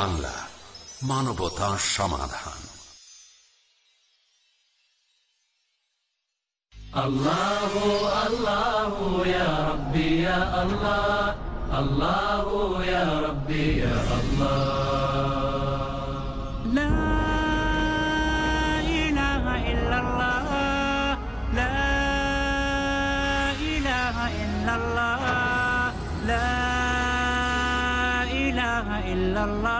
Piece TV Bangla মানবতা সমাধান الله الله يا ربي يا الله الله يا ربي يا الله لا إله إلا الله لا إله إلا الله لا إله إلا الله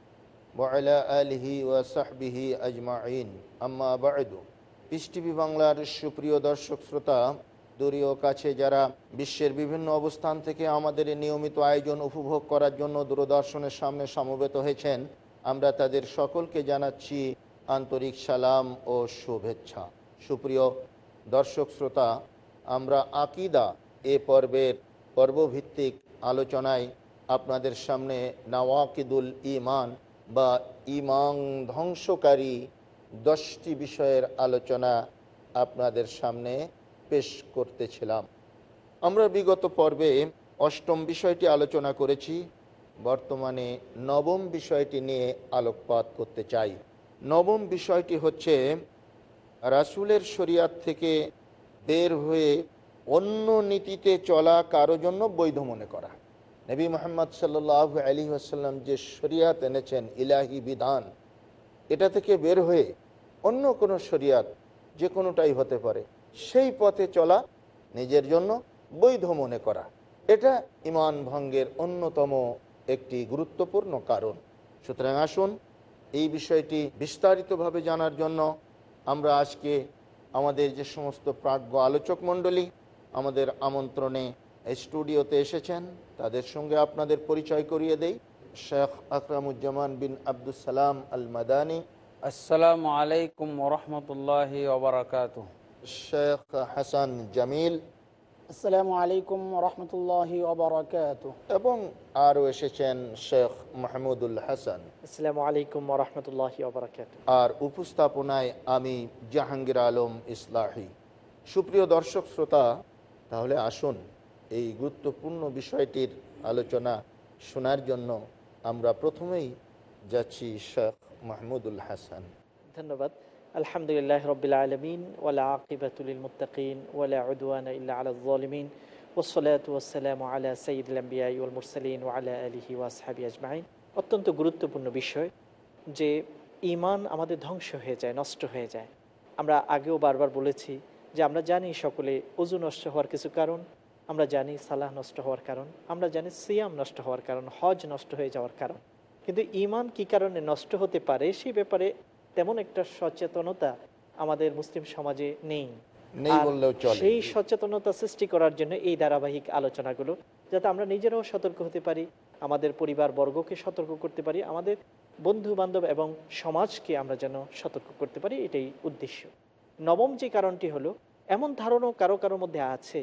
وعلى آله وصحبه أجمعين أما بعد piece TV বাংলার সুপ্রিয় দর্শক শ্রোতা দূরীয় কাছে যারা বিশ্বের বিভিন্ন অবস্থান থেকে আমাদের এই নিয়মিত আয়োজন উপভোগ করার জন্য দূরদর্শনের সামনে সমবেত হয়েছেন আমরা তাদের সকলকে জানাচ্ছি আন্তরিক সালাম ও শুভেচ্ছা সুপ্রিয় দর্শক শ্রোতা আমরা আকিদা এ পর্বের পর্বভিত্তিক আলোচনায় আপনাদের সামনে নওয়াকিদুল ইমান বা ইমাং ধ্বংসকারী দশটি বিষয়ের আলোচনা আপনাদের সামনে পেশ করতেছিলাম। আমরা বিগত পর্বে অষ্টম বিষয়টি আলোচনা করেছি, বর্তমানে নবম বিষয়টি নিয়ে আলোকপাত করতে চাই। নবম বিষয়টি হচ্ছে, রাসুলের শরিয়াত থেকে বের হয়ে অন্য নীতিতে চলা কারও জন্য বৈধ মনে করা। নবী মোহাম্মদ সাল্লাহ আলী আসাল্লাম যে শরিয়াত এনেছেন ইলাহি বিধান, এটা থেকে বের হয়ে অন্য কোনো শরিয়াত যে কোনোটাই হতে পারে, সেই পথে চলা নিজের জন্য বৈধ মনে করা, এটা ইমান ভঙ্গের অন্যতম একটি গুরুত্বপূর্ণ কারণ। সুতরাং আসুন এই বিষয়টি বিস্তারিতভাবে জানার জন্য আমরা আজকে আমাদের যে সমস্ত প্রাজ্ঞ আলোচক মণ্ডলী, আমাদের আমন্ত্রণে স্টুডিওতে এসেছেন। তাদের সঙ্গে আপনাদের পরিচয় করিয়ে দেই। শেখ আকরামুজ্জামান বিন আব্দুল সালাম আল মাদানি আসসালামু আলাইকুম ওরহমতুল্লাহ ওবরাকাত শেখ হাসান জামিল। আসসালামু আলাইকুম রহমতুল্লাহ ওবরাকাত এবং আরও এসেছেন শেখ মাহমুদুল হাসান। আসসালামু আলাইকুম রহমতুল্লাহ ওবরাকাত আর উপস্থাপনায় আমি জাহাঙ্গীর আলম ইসলাহি। সুপ্রিয় দর্শক শ্রোতা তাহলে আসুন। এই গুরুত্বপূর্ণ বিষয়টির আলোচনা শোনার জন্য আমরা প্রথমেই যাচ্ছি শেখ মাহমুদুল হাসান। ধন্যবাদ। আলহামদুলিল্লাহ রবিল আলমিন, ওয়ালা আকিবাতুল মুতাকিন ওয়ালা উদওয়ান ইল্লা ওসলাত ওয়াসালাম আলা সঈদুল আম্বিয়াই ওয়াল আলিহি ওয়াসহাবি আজমাইন। অত্যন্ত গুরুত্বপূর্ণ বিষয় যে ইমান আমাদের ধ্বংস হয়ে যায়, নষ্ট হয়ে যায়। আমরা আগেও বারবার বলেছি যে আমরা জানি সকলে অজু নষ্ট হওয়ার কিছু কারণ আমরা জানি সালাহ নষ্ট হওয়ার কারণ আমরা জানি সিয়াম নষ্ট হওয়ার কারণ হজ নষ্ট হয়ে যাওয়ার কারণ। কিন্তু ইমান কি কারণে নষ্ট হতে পারে সেই ব্যাপারে তেমন একটা সচেতনতা আমাদের মুসলিম সমাজে নেই। সেই সচেতনতা সৃষ্টি করার জন্য এই ধারাবাহিক আলোচনাগুলো যাতে আমরা নিজেরাও সতর্ক হতে পারি আমাদের পরিবার বর্গকে সতর্ক করতে পারি আমাদের বন্ধু বান্ধব এবং সমাজকে আমরা যেন সতর্ক করতে পারি এটাই উদ্দেশ্য। নবম যে কারণটি হলো এমন ধারণাও কারও কারোর মধ্যে আছে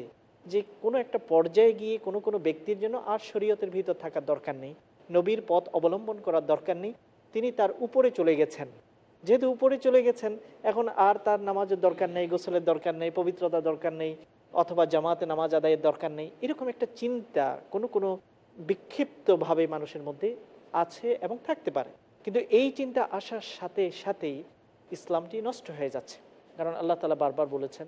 যে কোনো একটা পর্যায়ে গিয়ে কোনো কোনো ব্যক্তির জন্য আর শরীয়তের ভিতর থাকার দরকার নেই। নবীর পথ অবলম্বন করার দরকার নেই। তিনি তার উপরে চলে গেছেন। যেহেতু উপরে চলে গেছেন, এখন আর তার নামাজের দরকার নেই, গোসলের দরকার নেই, পবিত্রতার দরকার নেই, অথবা জামাতে নামাজ আদায়ের দরকার নেই, এরকম একটা চিন্তা কোনো কোনো বিক্ষিপ্তভাবে মানুষের মধ্যে আছে এবং থাকতে পারে। কিন্তু এই চিন্তা আসার সাথে সাথেই ইসলামটি নষ্ট হয়ে যাচ্ছে। কারণ আল্লাহ তালা বারবার বলেছেন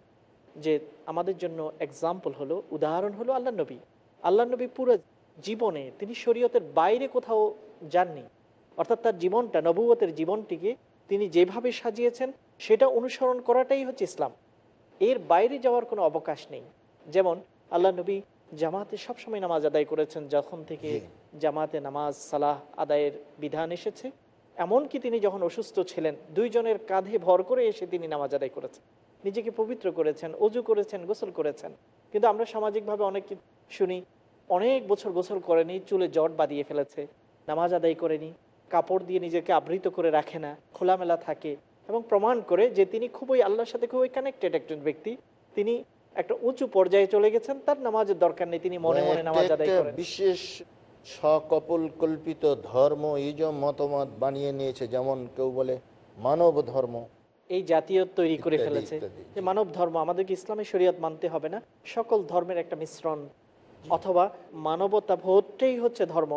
যে আমাদের জন্য এক্সাম্পল হলো উদাহরণ হলো আল্লাহ নবী। আল্লাহ নবী পুরো জীবনে তিনি শরীয়তের বাইরে কোথাও যাননি। অর্থাৎ তার জীবনটা নবুয়তের জীবনটিকে তিনি যেভাবে সাজিয়েছেন সেটা অনুসরণ করাটাই হচ্ছে ইসলাম। এর বাইরে যাওয়ার কোনো অবকাশ নেই। যেমন আল্লাহ নবী জামাতে সবসময় নামাজ আদায় করেছেন যখন থেকে জামাতে নামাজ সালাহ আদায়ের বিধান এসেছে। এমনকি তিনি যখন অসুস্থ ছিলেন দুইজনের কাঁধে ভর করে এসে তিনি নামাজ আদায় করেছেন। নিজেকে পবিত্র করেছেন অজু করেছেন গোসল করেছেন। কিন্তু আমরা সামাজিকভাবে অনেক শুনি অনেক বছর গোসল করেনি চুলে জট বাঁধিয়ে ফেলেছে নামাজ আদায় করেনি কাপড় দিয়ে নিজেকে আবৃত করে রাখে না খোলামেলা থাকে এবং প্রমাণ করে যে তিনি খুবই আল্লাহর সাথে খুবই কানেক্টেড একজন ব্যক্তি। তিনি একটা উঁচু পর্যায়ে চলে গেছেন তার নামাজের দরকার নেই তিনি মনে মনে নামাজ আদায় করেন। বিশেষ সকপল কল্পিত ধর্ম ইজম মতামত বানিয়ে নিয়েছে যেমন কেউ বলে মানব ধর্ম। এই জাতীয় তৈরি করে ফেলেছে যে মানব ধর্ম আমাদেরকে ইসলামী শরীয়ত মানতে হবে না। সকল ধর্মের একটা মিশ্রণ। অথবা মানবতা ভোটটাই হচ্ছে ধর্ম।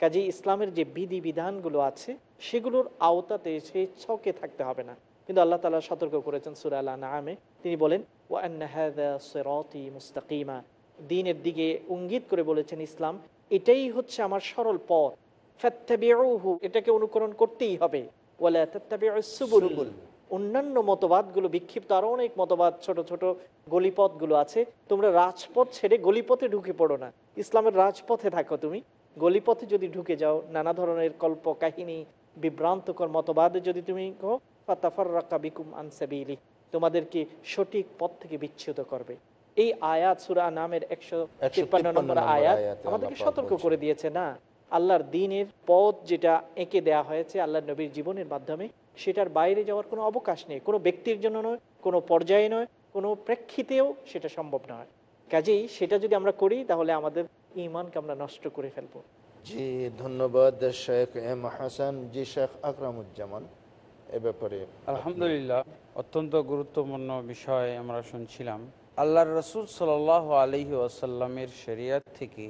কাজে ইসলামের যে বিধি বিধানগুলো আছে সেগুলোর আওতাতে সেই ছকে থাকতে হবে না। কিন্তু আল্লাহ তালা সতর্ক করেছেন সুরা আল্লাহ নামে তিনি বলেন ওয়ান্না মুস্তাকিমা। দিনের দিকে ইঙ্গিত করে বলেছেন ইসলাম এটাই হচ্ছে আমার সরল পথ। এটাকে অনুকরণ করতেই হবে। ওয়ালা সুবুল। সুবুল। অন্যান্য মতবাদগুলো বিক্ষিপ্ত আরও অনেক মতবাদ ছোট ছোট গলিপথগুলো আছে। তোমরা রাজপথ ছেড়ে গলিপথে ঢুকে পড়ো না। ইসলামের রাজপথে থাকো তুমি। গলিপথে যদি ঢুকে যাও নানা ধরনের কল্প কাহিনী বিভ্রান্তকর মতবাদে যদি তুমি কো ফাতাফাররাকা বিকুম আন সাবিলি তোমাদেরকে সঠিক পথ থেকে বিচ্ছুত করবে। এই আয়াত সুরা নামের একশো তিপ্পান্ন নম্বর আয়াত আমাদেরকে সতর্ক করে দিয়েছে না। আল্লাহর দিনের পথ যেটা এঁকে দেয়া হয়েছে আল্লাহর নবীর জীবনের মাধ্যমে সেটার বাইরে যাওয়ার কোনো অবকাশ নেই। কোনো ব্যক্তির জন্য নয় কোনো পর্যায়ে নয় কোনো প্রেক্ষিতেও সেটা সম্ভব নয়। কাজেই সেটা যদি আমরা করি তাহলে আমাদের ইমানকে আমরা নষ্ট করে ফেলব। জি ধন্যবাদ শেখ এম হাসান। জি শেখ আকরামুজ্জামান এ ব্যাপারে। আলহামদুলিল্লাহ অত্যন্ত গুরুত্বপূর্ণ বিষয় আমরা শুনছিলাম। আল্লাহর রসুল সাল আলহি আসাল্লামের শরিয়াত থেকে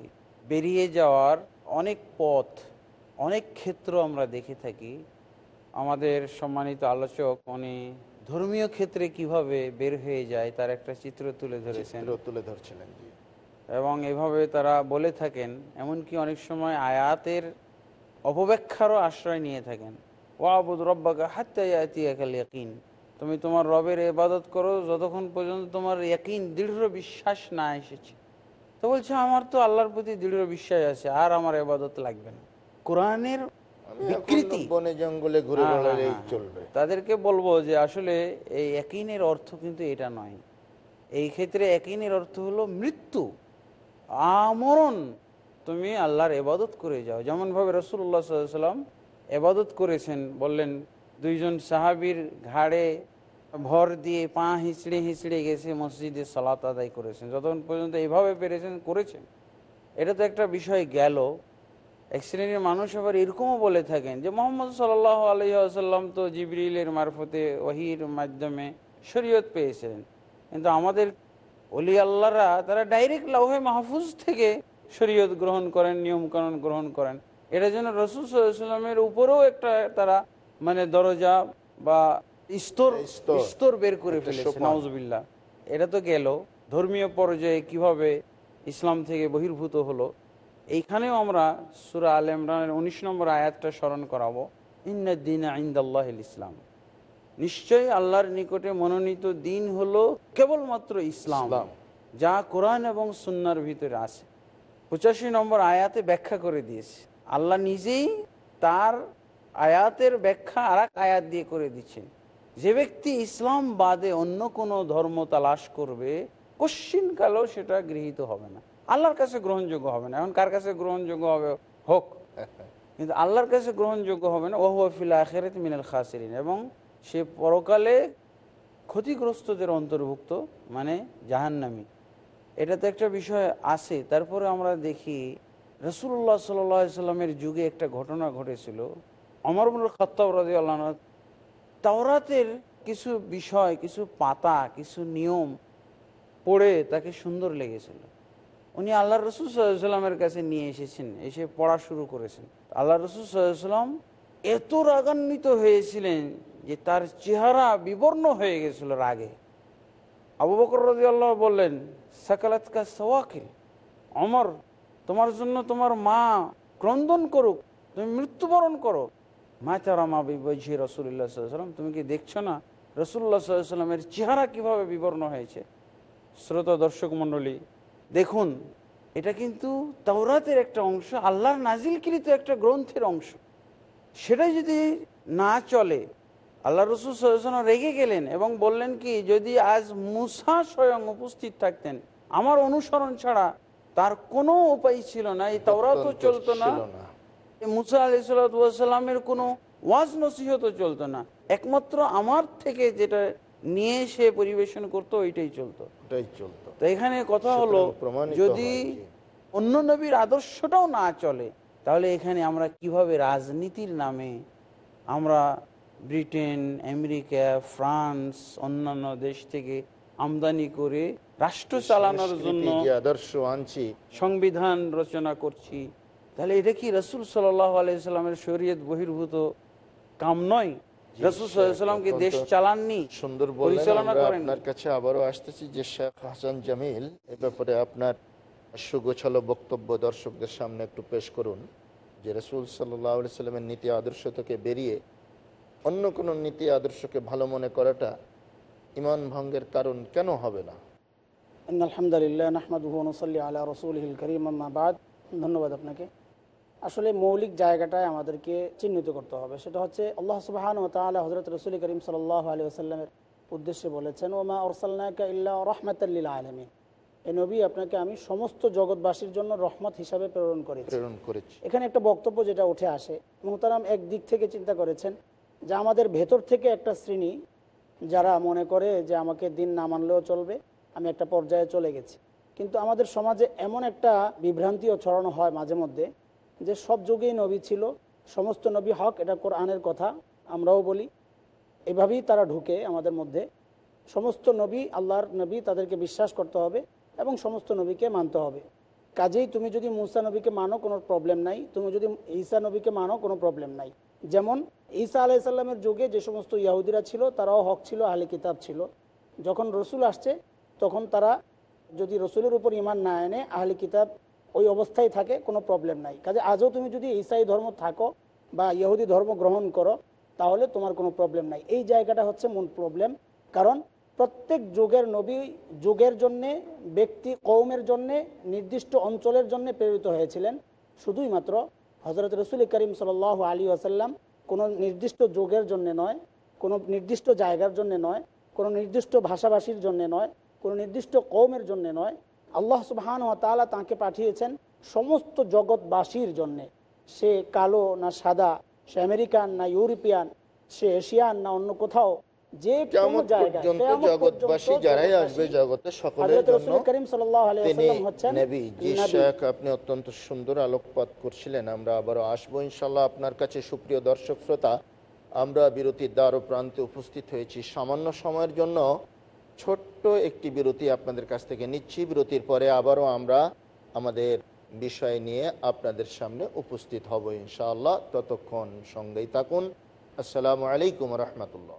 বেরিয়ে যাওয়ার অনেক পথ অনেক ক্ষেত্র আমরা দেখে থাকি। আমাদের সম্মানিত আলোচক উনি ধর্মীয় ক্ষেত্রে কীভাবে বের হয়ে যায় তার একটা চিত্র তুলে ধরেছেন। তুলে ধরছিলেন এবং এভাবে তারা বলে থাকেন এমনকি অনেক সময় আয়াতের অপব্যাখ্যারও আশ্রয় নিয়ে থাকেন। ওয়াবুদ রব্বাকা হাত্যাকাল ইয়াকিন তুমি তোমার রবের এবাদত করো যতক্ষণ পর্যন্ত তোমার ইয়াকিন দৃঢ় বিশ্বাস না এসেছে। তো বলছে আমার তো আল্লাহর প্রতি দৃঢ় বিশ্বাস আছে আর আমার এবাদত লাগবে না। কোরআনের বিকৃতি। বনে জঙ্গলে ঘুরে হ্যাঁ, হ্যাঁ, চলবে। তাদেরকে বলব যে আসলে এই একিনের অর্থ কিন্তু এটা নয়। এই ক্ষেত্রে একিনের অর্থ হলো মৃত্যু আমরণ। তুমি আল্লাহর এবাদত করে যাও। যেমনভাবে রসুল্লাহ সাল্লাম এবাদত করেছেন বললেন দুইজন সাহাবির ঘাড়ে ভর দিয়ে পা হিঁচড়ে হিঁচড়ে গেছে মসজিদে সালাত আদায় করেছেন। যতক্ষণ পর্যন্ত এইভাবে পেরেছেন করেছেন। এটা তো একটা বিষয় গেল। এক শ্রেণির মানুষ আবার এরকমও বলে থাকেন যে মোহাম্মদ সাল্লাহ আলহিহাসাল্লাম তো জিবরিলের মারফতে ওহির মাধ্যমে শরীয়ত পেয়েছিলেন কিন্তু আমাদের অলি আল্লাহরা তারা ডাইরেক্ট লাউহে মাহফুজ থেকে শরীয়ত গ্রহণ করেন নিয়মকানুন গ্রহণ করেন এটা যেন রসুল সাল্লামের উপরেও একটা তারা মানে দরজা বা স্তর স্তর। বের করে ফেলেছে সোপান। নাউজবিল্লা এটা তো গেল ধর্মীয় পর্যায়ে কীভাবে ইসলাম থেকে বহির্ভূত হলো এইখানেও আমরা সুরা আল ইমরানের উনিশ নম্বর আয়াতটা স্মরণ করাবো। ইন্দিন আইন্দাল্লাহ ইসলাম। নিশ্চয়ই আল্লাহর নিকটে মনোনীত দিন হলো কেবলমাত্র ইসলাম। যা কোরআন এবং সুন্নার ভিতরে আছে। পঁচাশি নম্বর আয়াতে ব্যাখ্যা করে দিয়েছে। আল্লাহ নিজেই তার আয়াতের ব্যাখ্যা আর আয়াত দিয়ে করে দিচ্ছেন। যে ব্যক্তি ইসলাম বাদে অন্য কোনো ধর্ম তালাশ করবে কশ্চিনকালেও সেটা গৃহীত হবে না। আল্লাহর কাছে গ্রহণযোগ্য হবে না। এখন কার কাছে গ্রহণযোগ্য হবে? হোক। কিন্তু আল্লাহর কাছে গ্রহণযোগ্য হবে না। ওহুয়াফিল আখেরাত মিনাল খাসিরিন। এবং সে পরকালে ক্ষতিগ্রস্তদের অন্তর্ভুক্ত মানে জাহান্নামি। এটা তো একটা বিষয় আছে। তারপরে আমরা দেখি রসুল্লাহ সাল্লামের যুগে একটা ঘটনা ঘটেছিল। অমরমুল খত্তাব রাজি আল্লাহ তাওরাতের কিছু বিষয়, কিছু পাতা, কিছু নিয়ম পড়ে তাকে সুন্দর লেগেছিল। উনি আল্লাহ রসুল সাল্লামের কাছে নিয়ে এসেছেন, এসে পড়া শুরু করেছেন। আল্লাহ রসুল সাল্লাম এত রাগান্বিত হয়েছিলেন যে তার চেহারা বিবর্ণ হয়ে গেছিল রাগে। আবু বকর রাজি আল্লাহ বললেন, সাকালাতকা সওয়াকিল, অমর, তোমার জন্য তোমার মা ক্রন্দন করুক, তুমি মৃত্যুবরণ করো। মা তারা মা বিবজি রসুল্লাহ সাল্লাম তুমি কি দেখছ না রসুল্লাহ সাল্লামের চেহারা কীভাবে বিবর্ণ হয়েছে? শ্রোতা দর্শক মণ্ডলী দেখুন এটা কিন্তু তাওরাতের একটা অংশ আল্লাহর নাজিলকৃত একটা গ্রন্থের অংশ। সেটা যদি না চলে আল্লাহ রসুল সাল্লাম রেগে গেলেন এবং বললেন কি যদি আজ মুসা স্বয়ং উপস্থিত থাকতেন আমার অনুসরণ ছাড়া তার কোনো উপায় ছিল না এই তাওরাতও চলতো না। মুসা আলি সাল্লামের কোনো ওয়াজ নসিহত চলতো না। একমাত্র আমার থেকে যেটা নিয়ে সে পরিবেশন করতো ওইটাই চলতো। এটাই চলতো। তো এখানে কথা হলো যদি অন্য নবীর আদর্শটাও না চলে তাহলে এখানে আমরা কীভাবে রাজনীতির নামে আমরা ব্রিটেন আমেরিকা ফ্রান্স অন্যান্য দেশ থেকে আমদানি করে রাষ্ট্র চালানোর জন্য আদর্শ আনছি সংবিধান রচনা করছি তাহলে এটা কি রসুল সাল্লামের শরীয়ত বহির্ভূত কাম নয়? রসুল দেশ চালাননি? সুন্দর পরিচালনা করেন আপনার কাছে আবারও আসতেছি যে শেখ হাসান জামিল এ ব্যাপারে আপনার সুগোছালো বক্তব্য দর্শকদের সামনে একটু পেশ করুন যে রসুল সাল্লাহ সাল্লামের নীতি আদর্শ থেকে বেরিয়ে অন্য কোনো নীতি আদর্শকে ভালো মনে করাটা ইমান ভঙ্গের কারণ কেন হবে না? ইন আলহামদুলিল্লাহ নাহমাদুহু নসল্লি আলা রসুলহিল করিম আম্মাবাদ ধন্যবাদ আপনাকে। আসলে মৌলিক জায়গাটায় আমাদেরকে চিহ্নিত করতে হবে। সেটা হচ্ছে আল্লাহ সুবাহান ও তালা হজরত রসুল করিম সাল্লাহ আলী আসাল্লামের উদ্দেশ্যে বলেছেন ওমা ওরসাল্লাকা ইল্লা রহমতাল্লিল আলমিন। এ নবী আপনাকে আমি সমস্ত জগৎবাসীর জন্য রহমত হিসাবে প্রেরণ করেছি। প্রেরণ করেছি। এখানে একটা বক্তব্য যেটা উঠে আসে মোহতারাম এক দিক থেকে চিন্তা করেছেন যে আমাদের ভেতর থেকে একটা শ্রেণি যারা মনে করে যে আমাকে দিন না মানলেও চলবে আমি একটা পর্যায়ে চলে গেছি। কিন্তু আমাদের সমাজে এমন একটা বিভ্রান্তিও ছড়ানো হয় মাঝে মধ্যে যে সব যুগেই নবী ছিল, সমস্ত নবী হক, এটা কোরআনের কথা, আমরাও বলি। এভাবেই তারা ঢুকে আমাদের মধ্যে। সমস্ত নবী, আল্লাহর নবী তাদেরকে বিশ্বাস করতে হবে এবং সমস্ত নবীকে মানতে হবে। কাজেই তুমি যদি মুসা নবীকে মানো, কোনো প্রবলেম নাই। তুমি যদি ঈসা নবীকে মানো, কোনো প্রবলেম নাই। যেমন, ঈসা আলাইসাল্লামের যুগে যে সমস্ত ইয়াহুদিরা ছিল, তারাও হক ছিল, আহলে কিতাব ছিল। যখন রসুল আসছে, তখন তারা যদি রসুলের উপর ইমান না এনে, আহলে কিতাব ওই অবস্থায় থাকে, কোনো প্রবলেম নাই। কাজে আজও তুমি যদি ঈসাই ধর্ম থাকো বা ইহুদি ধর্ম গ্রহণ করো, তাহলে তোমার কোনো প্রবলেম নাই। এই জায়গাটা হচ্ছে মূল প্রবলেম কারণ প্রত্যেক যুগের নবী যুগের জন্যে, ব্যক্তি কৌমের জন্যে, নির্দিষ্ট অঞ্চলের জন্য প্রেরিত হয়েছিলেন। শুধুই মাত্র হজরত রসুল করিম সাল আলী আসাল্লাম কোনো নির্দিষ্ট যুগের জন্য নয়, কোনো নির্দিষ্ট জায়গার জন্য নয়, কোনো নির্দিষ্ট ভাষাভাষীর জন্য নয়, কোনো নির্দিষ্ট কৌমের জন্য নয় আল্লাহ সুবহান ও তালা তাঁকে পাঠিয়েছেন সমস্ত জগৎবাসীর জন্যে। সে কালো না সাদা সে আমেরিকান না ইউরোপিয়ান সে এশিয়ান না অন্য কোথাও যে জগৎবাসী যারাই আসবে জগতে সকলের জন্য আপনি অত্যন্ত সুন্দর আলোকপাত করছিলেন আমরা আবারও আসব ইনশাল্লাহ আপনার কাছে। সুপ্রিয় দর্শক শ্রোতা আমরা বিরতির দ্বার প্রান্তে উপস্থিত হয়েছি। সামান্য সময়ের জন্য ছোট্ট একটি বিরতি আপনাদের কাছ থেকে নিচ্ছি। বিরতির পরে আবারও আমরা আমাদের বিষয় নিয়ে আপনাদের সামনে উপস্থিত হব ইনশাআল্লাহ। ততক্ষণ সঙ্গেই থাকুন। আসসালামু আলাইকুম রহমতুল্লাহ।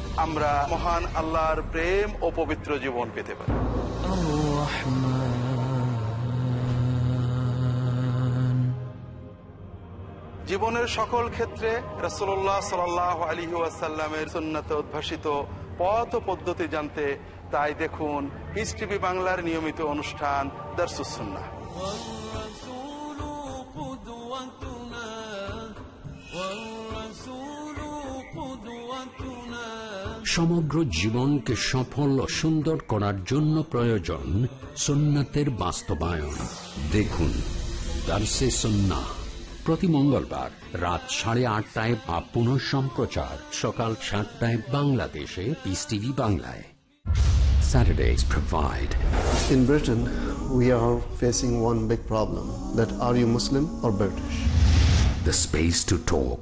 আমরা মহান আল্লাহর প্রেম ও পবিত্র জীবন পেতে পারি। জীবনের সকল ক্ষেত্রে রসল্লাহ সাল আলী ওয়াসাল্লামের সুন্নাতে উদ্ভাসিত পথ পদ্ধতি জানতে, তাই দেখুন পিস বাংলার নিয়মিত অনুষ্ঠান দর্শুসুন্না সমগ্র জীবনকে সফল ও সুন্দর করার জন্য প্রয়োজন সুন্নাতের বাস্তবায়ন। দেখুন দার্সে সন্না প্রতি মঙ্গলবার রাত সাড়ে আটটায় বা পুনঃ সম্প্রচার সকাল সাতটায় বাংলাদেশে পিস টিভি বাংলায়। Saturdays provide In Britain, we are facing one big problem that are you Muslim or British? the space to talk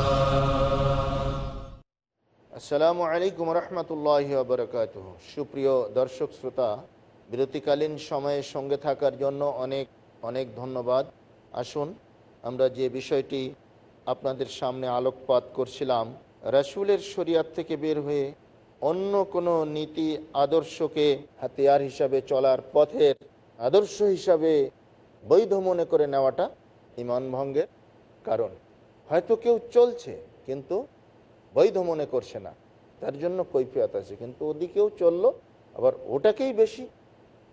আসসালামু আলাইকুম রহমতুল্লাহ বরকাত সুপ্রিয় দর্শক, শ্রোতা, বিরতিকালীন সময়ের সঙ্গে থাকার জন্য অনেক অনেক ধন্যবাদ। আসুন, আমরা যে বিষয়টি আপনাদের সামনে আলোকপাত করছিলাম, রাসুলের শরিয়াত থেকে বের হয়ে অন্য কোনো নীতি আদর্শকে হাতিয়ার হিসাবে চলার পথের আদর্শ হিসাবে বৈধ মনে করে নেওয়াটা ইমান ভঙ্গের কারণ। হয়তো কেউ চলছে, কিন্তু বৈধ মনে করছে না। তার জন্য কৈফিয়ত আছে। কিন্তু ওদিকেও চলল, আবার ওটাকেই বেশি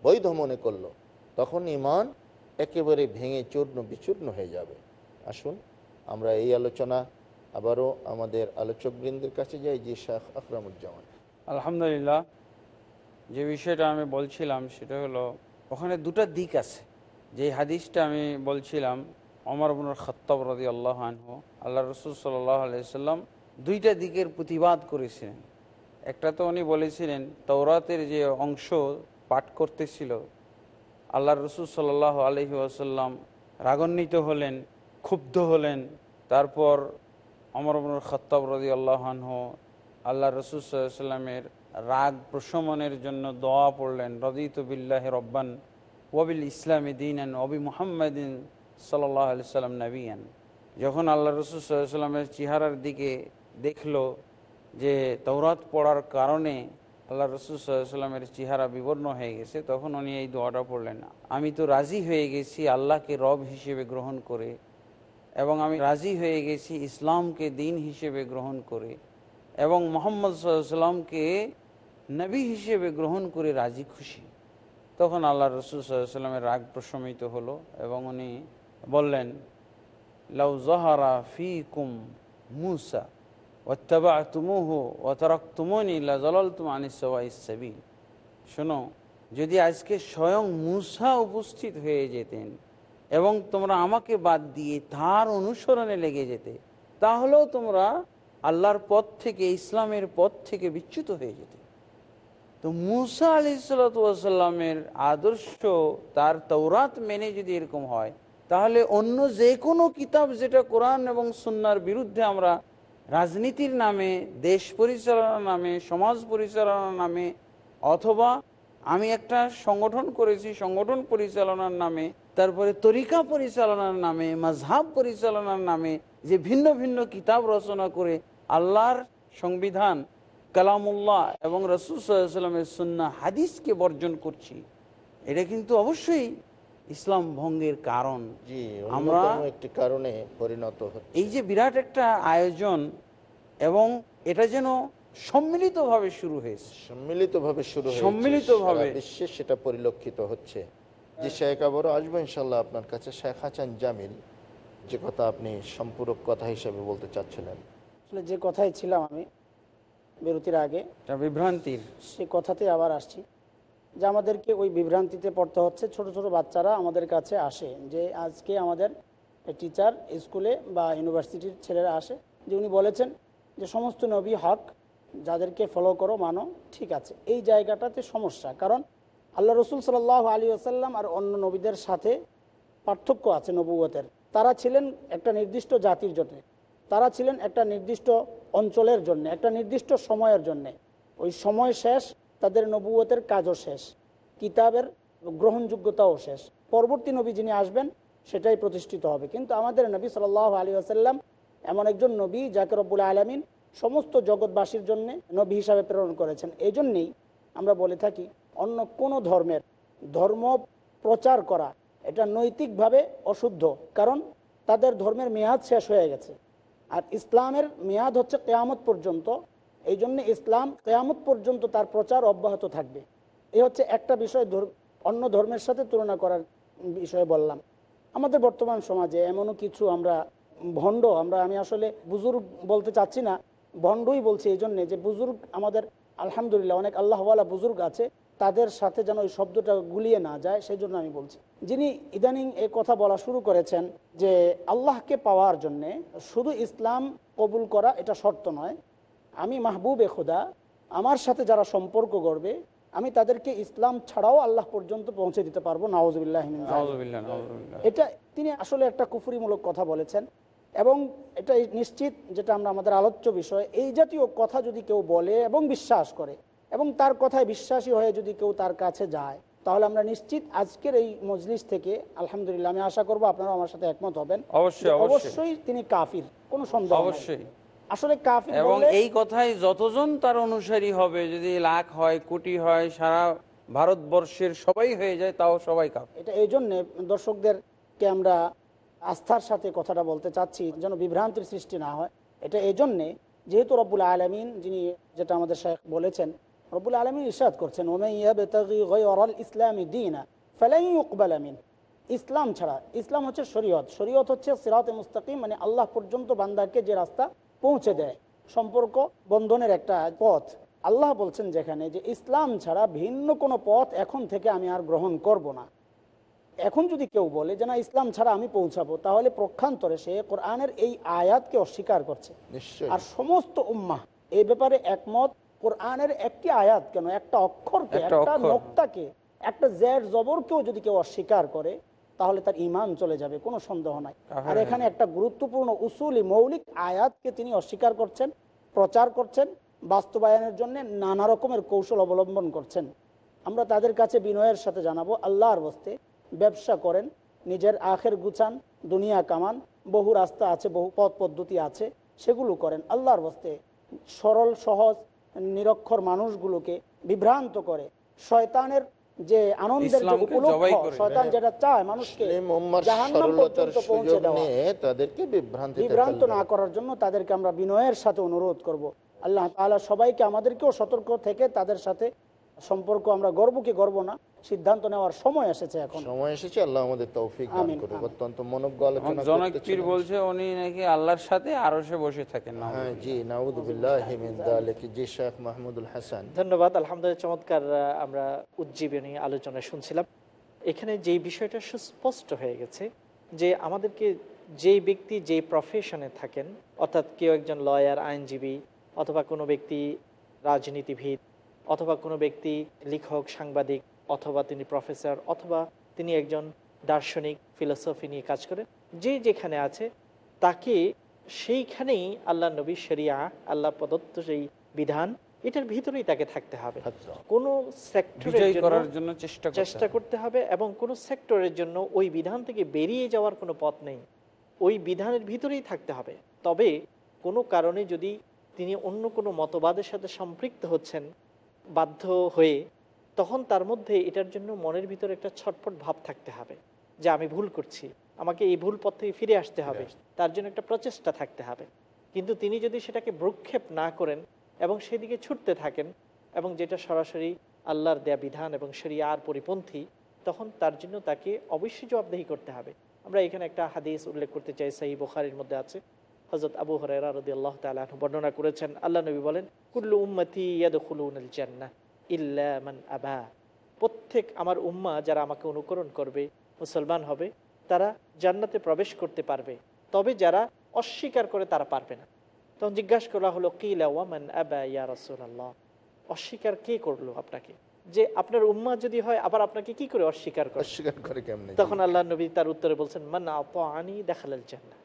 বৈধ মনে করল। তখন ইমান একেবারে ভেঙে চূর্ণ বিচূর্ণ হয়ে যাবে। আসুন, আমরা এই আলোচনা আবারও আমাদের আলোচকবৃন্দের কাছে যাই, যে শাহ আকরামুজ্জামান। আলহামদুলিল্লাহ, যে বিষয়টা আমি বলছিলাম সেটা হলো, ওখানে দুটো দিক আছে। যে হাদিসটা আমি বলছিলাম অমর আবনুর খত্তব রদি আল্লাহ আনহু আল্লাহ রসুল সাল্লাহ আলাইসাল্লাম দুইটা দিকের প্রতিবাদ করেছিলেন একটা তো উনি বলেছিলেন তৌরাতের যে অংশ পাঠ করতেছিল আল্লাহ রসুল সাল্লাহ আলহি আসাল্লাম রাগান্বিত হলেন, ক্ষুব্ধ হলেন। তারপর অমর আবনুর খত্তব রদি আল্লাহানহ আল্লাহ রসুল সাল্লামের রাগ প্রশমনের জন্য দোয়া পড়লেন, রদিত বিল্লাহ রব্বান ওবিল ইসলামী দিন অবি মুহাম্মদিন সাল্লাহ আলি সাল্লাম নবীন যখন আল্লাহ রসুল সাল্লামের চেহারার দিকে দেখল যে তৌরাত পড়ার কারণে আল্লাহ রসুল সাল্লামের চেহারা বিবর্ণ হয়ে গেছে, তখন উনি এই দোয়াটা পড়লেন, আমি তো রাজি হয়ে গেছি আল্লাহকে রব হিসেবে গ্রহণ করে এবং আমি রাজি হয়ে গেছি ইসলামকে দিন হিসেবে গ্রহণ করে এবং মোহাম্মদ সাল্লামকে নবী হিসেবে গ্রহণ করে রাজি খুশি। তখন আল্লাহ রসুল সাল্লামের রাগ প্রশমিত হলো এবং উনি বললেন, লাউ জহারা ফি কুম মুসা। তুমনি শোনো, যদি আজকে স্বয়ং মুসা উপস্থিত হয়ে যেতেন এবং তোমরা আমাকে বাদ দিয়ে তার অনুসরণে লেগে যেতে, তাহলেও তোমরা আল্লাহর পথ থেকে, ইসলামের পথ থেকে বিচ্যুত হয়ে যেতে। তো মুসা আলি সাল্লামের আদর্শ তার তৌরাত মেনে যদি এরকম হয়, তাহলে অন্য যে কোনো কিতাব যেটা কোরআন এবং সুন্নার বিরুদ্ধে আমরা রাজনীতির নামে, দেশ পরিচালনার নামে, সমাজ পরিচালনার নামে, অথবা আমি একটা সংগঠন করেছি, সংগঠন পরিচালনার নামে, তারপরে তরিকা পরিচালনার নামে, মাঝহাব পরিচালনার নামে, যে ভিন্ন ভিন্ন কিতাব রচনা করে আল্লাহর সংবিধান, কালামুল্লাহ এবং রসুল সাল্লামের সুন্না হাদিসকে বর্জন করছি। এটা কিন্তু অবশ্যই ইসলাম ভঙ্গের কারণ আমরা একটি কারণে পরিণত হচ্ছে। এই যে বিরাট একটা আয়োজন এবং এটা যেন সম্মিলিতভাবে শুরু হয়েছে। সম্মিলিতভাবে শুরু হয়েছে সম্মিলিতভাবে। বিশ্বে সেটা পরিলক্ষিত হচ্ছে। যে শেখ আবারও আসব ইনশাল্লাহ আপনার কাছে। শেখ হাসান জামিল যে কথা আপনি সম্পূরক কথা হিসেবে বলতে চাচ্ছিলেন। আসলে যে কথাই ছিলাম আমি বিরতির আগে বিভ্রান্তির। সে কথাতে আবার আসছি। যে আমাদেরকে ওই বিভ্রান্তিতে পড়তে হচ্ছে। ছোট ছোট বাচ্চারা আমাদের কাছে আসে যে আজকে আমাদের টিচার স্কুলে বা ইউনিভার্সিটির ছেলেরা আসে যে উনি বলেছেন যে সমস্ত নবী হক যাদেরকে ফলো করো, মানো, ঠিক আছে। এই জায়গাটাতে সমস্যা। কারণ আল্লাহ রসুল সাল আলী আসাল্লাম আর অন্য নবীদের সাথে পার্থক্য আছে নবুয়তের। তারা ছিলেন একটা নির্দিষ্ট জাতির জন্য। তারা ছিলেন একটা নির্দিষ্ট অঞ্চলের জন্য, একটা নির্দিষ্ট সময়ের জন্য। ওই সময় শেষ তাদের নবুয়তের কাজও শেষ, কিতাবের গ্রহণযোগ্যতাও শেষ। পরবর্তী নবী যিনি আসবেন, সেটাই প্রতিষ্ঠিত হবে। কিন্তু আমাদের নবী সাল আলী আসাল্লাম এমন একজন নবী যাকে রব্বুল আলমিন সমস্ত জগৎবাসীর জন্য নবী হিসাবে প্রেরণ করেছেন। এই জন্যেই আমরা বলে থাকি, অন্য কোনো ধর্মের ধর্ম প্রচার করা, এটা নৈতিকভাবে অশুদ্ধ। কারণ তাদের ধর্মের মেয়াদ শেষ হয়ে গেছে। আর ইসলামের মেয়াদ হচ্ছে কেয়ামত পর্যন্ত। এই জন্য ইসলাম কেয়ামত পর্যন্ত তার প্রচার অব্যাহত থাকবে। এই হচ্ছে একটা বিষয় অন্য ধর্মের সাথে তুলনা করার বিষয়ে বললাম। আমাদের বর্তমান সমাজে এমনও কিছু আমরা ভণ্ড, আমরা, আমি আসলে বুজুর্গ বলতে চাচ্ছি না, ভণ্ডই বলছি এই জন্যে যে বুজুর্গ আমাদের, আলহামদুলিল্লাহ অনেক আল্লাহওয়ালা বুজুর্গ আছে, তাদের সাথে যেন ওই শব্দটা গুলিয়ে না যায় সেই জন্য আমি বলছি। যিনি ইদানিং এই কথা বলা শুরু করেছেন যে আল্লাহকে পাওয়ার জন্যে শুধু ইসলাম কবুল করা এটা শর্ত নয় আমি মাহবুবে খোদা আমার সাথে যারা সম্পর্ক গড়বে আমি তাদেরকে ইসলাম ছাড়াও আল্লাহ পর্যন্ত পৌঁছে দিতে পারব নওয়াজবিল্লাহ নাউজুবিল্লাহ। এটা তিনি আসলে একটা কুফুরিমূলক কথা বলেছেন এবং এটা নিশ্চিত যেটা আমরা আমাদের আলোচ্য বিষয় এই জাতীয় কথা যদি কেউ বলে এবং বিশ্বাস করে এবং তার কথায় বিশ্বাসী হয়ে যদি কেউ তার কাছে যায় তাহলে আমরা নিশ্চিত আজকের এই মজলিস থেকে আলহামদুলিল্লাহ আমি আশা করব আপনারাও আমার সাথে একমত হবেন অবশ্যই, অবশ্যই। অবশ্যই তিনি কাফির কোনো সন্দেহ অবশ্যই আসলে কাফির এবং এই কথাই যতজন তার অনুসারী হবে যদি লাখ হয় কোটি হয় সারা ভারতবর্ষের সবাই হয়ে যায় তাও সবাই কাপ এটা এই জন্যে দর্শকদেরকে আমরা আস্থার সাথে কথাটা বলতে চাচ্ছি যেন বিভ্রান্তির সৃষ্টি না হয়। এটা এই জন্যে যেহেতু রব্বুল আলমিন যিনি যেটা আমাদের শেখ বলেছেন রব্বুল আলমিন ইরশাদ করছেন ওমাইয়াল ইসলামী দিনা ফেলাই উকবাল আমিন ইসলাম ছাড়া ইসলাম হচ্ছে শরীয়ত। শরীয়ত হচ্ছে সিরাতে মুস্তাকিম মানে আল্লাহ পর্যন্ত বান্দাকে যে রাস্তা পৌঁছে দেয়। সম্পর্ক বন্ধনের একটা পথ। আল্লাহ বলছেন যেখানে যে ইসলাম ছাড়া ভিন্ন কোনো পথ এখন থেকে আমি আর গ্রহণ করব না। এখন যদি কেউ বলে যে না ইসলাম ছাড়া আমি পৌঁছাবো তাহলে প্রক্ষান্তরে সে কোরআনের এই আয়াতকে অস্বীকার করছে। আর সমস্ত উম্মাহ এই ব্যাপারে একমত কোরআনের একটি আয়াত কেন? একটা অক্ষরকে একটা। নোক্তাকে একটা জের জবরকেও যদি কেউ অস্বীকার করে তাহলে তার ইমান চলে যাবে কোনো সন্দেহ নাই। আর এখানে একটা গুরুত্বপূর্ণ উসুলি মৌলিক আয়াতকে তিনি অস্বীকার করছেন প্রচার করছেন বাস্তবায়নের জন্য নানা রকমের কৌশল অবলম্বন করছেন। আমরা তাদের কাছে বিনয়ের সাথে জানাব আল্লাহর বস্তে ব্যবসা করেন নিজের আখের গুছান দুনিয়া কামান বহু রাস্তা আছে বহু পথ পদ্ধতি আছে সেগুলো করেন। আল্লাহর বস্তে সরল সহজ নিরক্ষর মানুষগুলোকে বিভ্রান্ত করে শয়তানের যে আনন্দের যে উপলক্ষ শয়তান যেটা চায় মানুষকে জাহান্নাম পর্যন্ত পৌঁছে দেওয়া। তাদেরকে বিভ্রান্ত না করার জন্য তাদেরকে আমরা বিনয়ের সাথে অনুরোধ করব। আল্লাহ তাআলা সবাইকে আমাদেরকেও সতর্ক থেকে তাদের সাথে সম্পর্ক আমরা গর্ব কি গর্ব না। সিদ্ধান্ত নেওয়ার সময় এসেছে এখন। সময় এসেছে আল্লাহ আমাদের তৌফিক দান করুক। অত্যন্ত মনজ্ঞ আলোচনা জনক পীর বলছে উনি নাকি আল্লাহর সাথে আরও সে বসে থাকেন না হ্যাঁ জি নাউদুবিল্লাহ মিন যালিক জি শেখ মাহমুদুল হাসান। ধন্যবাদ আলহামদুলিল্লাহ চমৎকার আমরা উজ্জীবনী আলোচনা শুনছিলাম। এখানে যে বিষয়টা সুস্পষ্ট হয়ে গেছে যে আমাদেরকে যেই ব্যক্তি যেই প্রফেশনে থাকেন অর্থাৎ কেউ একজন লয়ার আইনজীবী অথবা কোনো ব্যক্তি রাজনীতিবিদ অথবা কোনো ব্যক্তি লেখক সাংবাদিক অথবা তিনি প্রফেসর অথবা তিনি একজন দার্শনিক ফিলোসফি নিয়ে কাজ করেন যে যেখানে আছে তাকে সেইখানেই আল্লাহ নবী শরিয়া আল্লাহ প্রদত্ত সেই বিধান এটার ভিতরেই তাকে থাকতে হবে আচ্ছা। কোনো করার জন্য চেষ্টা। করতে হবে এবং কোনো সেক্টরের জন্য ওই বিধান থেকে বেরিয়ে যাওয়ার কোনো পথ নেই ওই বিধানের ভিতরেই থাকতে হবে তবে কোনো কারণে যদি তিনি অন্য কোনো মতবাদের সাথে সম্পৃক্ত হচ্ছেন বাধ্য হয়ে তখন তার মধ্যে এটার জন্য মনের ভিতরে একটা ছটফট ভাব থাকতে হবে যে আমি ভুল করছি আমাকে এই ভুল পথ থেকে ফিরে আসতে হবে তার জন্য একটা প্রচেষ্টা থাকতে হবে। কিন্তু তিনি যদি সেটাকে ভ্রুক্ষেপ না করেন এবং সেদিকে ছুটতে থাকেন এবং যেটা সরাসরি আল্লাহর দেয়া বিধান এবং শরিয়ার পরিপন্থী তখন তার জন্য তাকে অবশ্যই জবাবদেহি করতে হবে। আমরা এখানে একটা হাদিস উল্লেখ করতে চাই সাহি বুখারির মধ্যে আছে। হজরত আবু হরাইরা রদি আল্লাহ তালাহ বর্ণনা করেছেন আল্লাহ নবী বলেন কুল্লু উম্মতি ইয়াদখুলুনাল জান্নাহ। ইল্লা মান আবা। প্রত্যেক আমার উম্মা যারা আমাকে অনুকরণ করবে মুসলমান হবে তারা জান্নাতে প্রবেশ করতে পারবে। তবে যারা অস্বীকার করে তারা পারবে না। তখন জিজ্ঞাসা করা হলো কিলা ওয়ামান আবা ইয়া রাসূলুল্লাহ? অস্বীকার কে করল আপনাকে? যে আপনার উম্মা যদি হয় আবার আপনাকে কি করে অস্বীকার করে? অস্বীকার করে কেমনে? তখন আল্লাহ নবী তার উত্তরে বলছেন মান আনি দেখালাল জান্নাহ।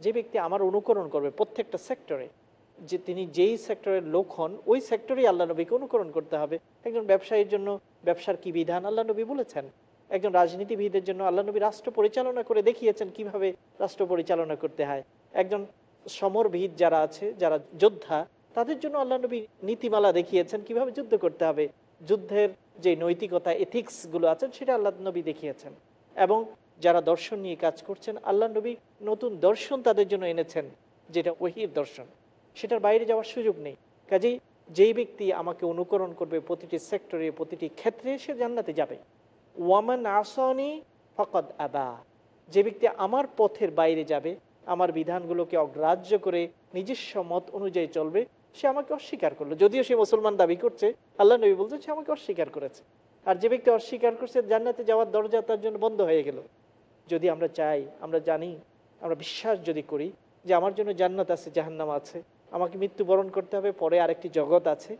যে ব্যক্তি আমার অনুকরণ করবে প্রত্যেকটা সেক্টরে যে তিনি যেই সেক্টরের লোক হন, ওই সেক্টরেই আল্লাহ নবীকে অনুকরণ করতে হবে। একজন ব্যবসায়ীর জন্য ব্যবসার কি বিধান আল্লাহ নবী বলেছেন? একজন রাজনীতিবিদের জন্য আল্লাহ নবী রাষ্ট্র পরিচালনা করে দেখিয়েছেন কীভাবে রাষ্ট্র পরিচালনা করতে হয়। একজন সমরভিদ যারা আছে, যারা যোদ্ধা, তাদের জন্য আল্লাহ নবী নীতিমালা দেখিয়েছেন কীভাবে যুদ্ধ করতে হবে। যুদ্ধের যে নৈতিকতা এথিক্সগুলো আছেন, সেটা আল্লাহ নবী দেখিয়েছেন। এবং যারা দর্শন নিয়ে কাজ করছেন, আল্লাহ নবী নতুন দর্শন তাদের জন্য এনেছেন, যেটা ওহির দর্শন। সেটার বাইরে যাওয়ার সুযোগ নেই। কাজেই যেই ব্যক্তি আমাকে অনুকরণ করবে প্রতিটি সেক্টরে, প্রতিটি ক্ষেত্রে, সে জান্নাতে যাবে। ওয়ামান আসনি ফকদ আবা। যে ব্যক্তি আমার পথের বাইরে যাবে, আমার বিধানগুলোকে অগ্রাহ্য করে নিজস্ব মত অনুযায়ী চলবে, সে আমাকে অস্বীকার করল। যদিও সে মুসলমান দাবি করছে, আল্লাহ নবী বলছেন সে আমাকে অস্বীকার করেছে। আর যে ব্যক্তি অস্বীকার করছে, জান্নাতে যাওয়ার দরজা তার জন্য বন্ধ হয়ে গেল। যদি আমরা চাই, আমরা জানি, আমরা বিশ্বাস যদি করি যে আমার জন্য জান্নাত আছে, জাহান্নাম আছে আমাকে মৃত্যুবরণ করতে হবে পরে আরেকটি জগৎ আছে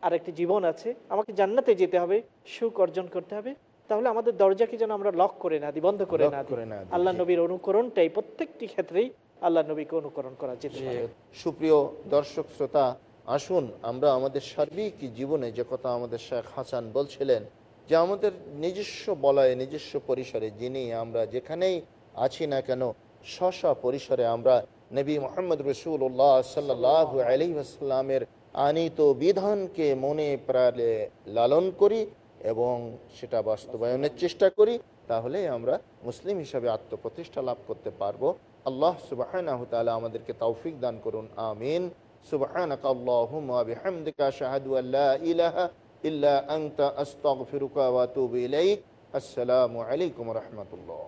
আরেকটি জীবন আছে আমাকে জান্নাতে যেতে হবে সুখ অর্জন করতে হবে তাহলে আমাদের দরজাকে যেন আমরা লক করে না দিই বন্ধ করে না দিই। করে না আল্লাহ নবীর অনুকরণটাই প্রত্যেকটি ক্ষেত্রেই আল্লাহ নবীকে অনুকরণ করা যেতে পারে। সুপ্রিয় দর্শক শ্রোতা আসুন আমরা আমাদের সার্বিক জীবনে যে কথা আমাদের শেখ হাসান বলছিলেন যে আমাদের নিজস্ব বলয়ে নিজস্ব পরিসরে যিনি আমরা যেখানেই আছি না কেন স্ব পরিসরে আমরা নবী মোহাম্মদ রসুল্লাহ সাল্লাহ আলী আসসালামের আনিত বিধানকে মনে প্রাণে লালন করি এবং সেটা বাস্তবায়নের চেষ্টা করি তাহলে আমরা মুসলিম হিসাবে আত্মপ্রতিষ্ঠা লাভ করতে পারবো আল্লাহ সুবাহ আমাদেরকে তৌফিক দান করুন আমিন سبحانك اللهم وبحمدك أشهد أن لا إله إلا أنت أستغفرك وأتوب إليك السلام عليكم ورحمة الله